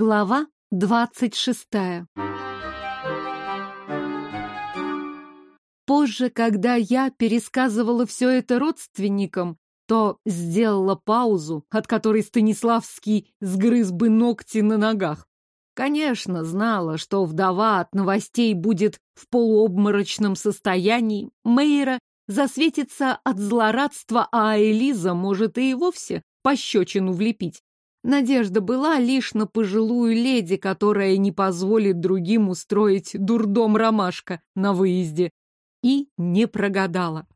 Глава двадцать шестая Позже, когда я пересказывала все это родственникам, то сделала паузу, от которой Станиславский сгрыз бы ногти на ногах. Конечно, знала, что вдова от новостей будет в полуобморочном состоянии. Мейра засветится от злорадства, а Элиза может и вовсе пощечину влепить. Надежда была лишь на пожилую леди, которая не позволит другим устроить дурдом ромашка на выезде. И не прогадала.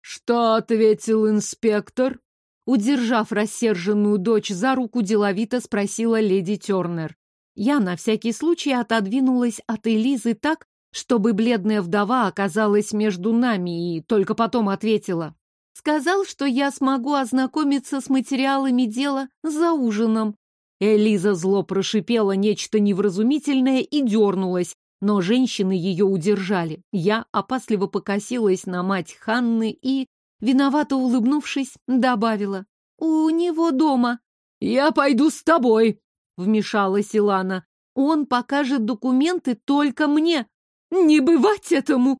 «Что ответил инспектор?» Удержав рассерженную дочь за руку, деловито спросила леди Тернер. Я на всякий случай отодвинулась от Элизы так, чтобы бледная вдова оказалась между нами, и только потом ответила. Сказал, что я смогу ознакомиться с материалами дела за ужином. Элиза зло прошипела нечто невразумительное и дернулась, но женщины ее удержали. Я опасливо покосилась на мать Ханны и, виновато улыбнувшись, добавила. «У него дома». «Я пойду с тобой», вмешалась Илана. Он покажет документы только мне. Не бывать этому!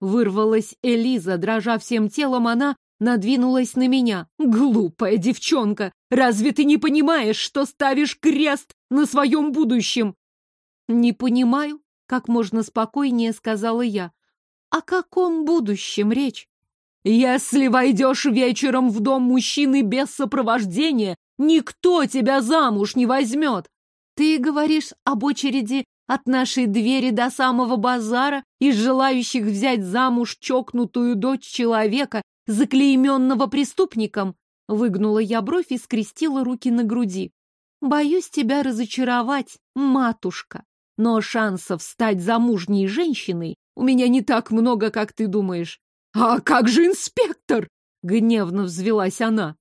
Вырвалась Элиза, дрожа всем телом, она надвинулась на меня. Глупая девчонка! Разве ты не понимаешь, что ставишь крест на своем будущем? Не понимаю, как можно спокойнее сказала я. О каком будущем речь? Если войдешь вечером в дом мужчины без сопровождения, Никто тебя замуж не возьмет. Ты говоришь об очереди от нашей двери до самого базара из желающих взять замуж чокнутую дочь человека, заклейменного преступником? Выгнула я бровь и скрестила руки на груди. Боюсь тебя разочаровать, матушка. Но шансов стать замужней женщиной у меня не так много, как ты думаешь. А как же инспектор? Гневно взвелась она.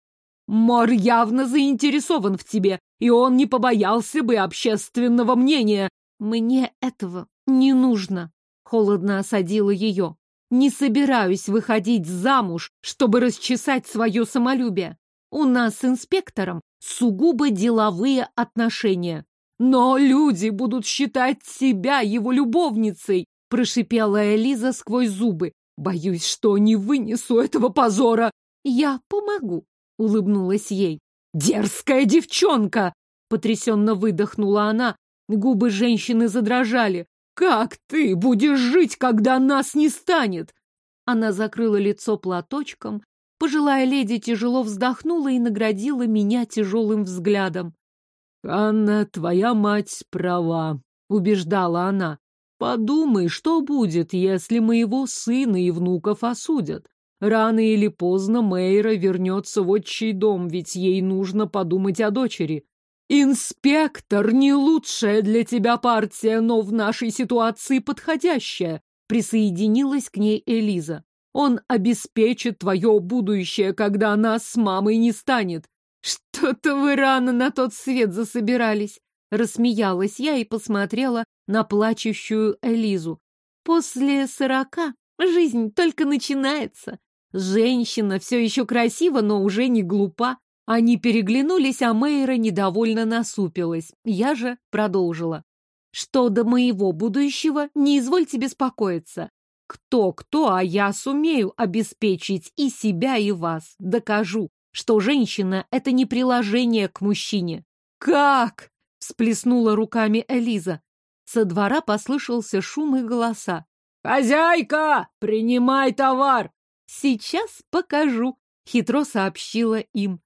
Мор явно заинтересован в тебе, и он не побоялся бы общественного мнения. Мне этого не нужно, холодно осадила ее. Не собираюсь выходить замуж, чтобы расчесать свое самолюбие. У нас с инспектором сугубо деловые отношения. Но люди будут считать себя его любовницей, прошипела Элиза сквозь зубы. Боюсь, что не вынесу этого позора. Я помогу, — улыбнулась ей. «Дерзкая девчонка!» — потрясенно выдохнула она. Губы женщины задрожали. «Как ты будешь жить, когда нас не станет?» Она закрыла лицо платочком. Пожилая леди тяжело вздохнула и наградила меня тяжелым взглядом. «Анна, твоя мать права», — убеждала она. «Подумай, что будет, если моего сына и внуков осудят. Рано или поздно Мейра вернется в отчий дом, ведь ей нужно подумать о дочери. «Инспектор — не лучшая для тебя партия, но в нашей ситуации подходящая», — присоединилась к ней Элиза. «Он обеспечит твое будущее, когда нас с мамой не станет». «Что-то вы рано на тот свет засобирались», — рассмеялась я и посмотрела на плачущую Элизу. «После сорока жизнь только начинается. Женщина все еще красива, но уже не глупа. Они переглянулись, а Мейра недовольно насупилась. Я же продолжила. Что до моего будущего, не извольте беспокоиться. Кто-кто, а я сумею обеспечить и себя, и вас. Докажу, что женщина — это не приложение к мужчине. «Как?» — всплеснула руками Элиза. Со двора послышался шум и голоса. «Хозяйка, принимай товар! «Сейчас покажу», — хитро сообщила им.